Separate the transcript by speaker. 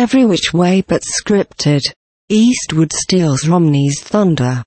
Speaker 1: Every Which Way But Scripted. Eastwood steals Romney's thunder.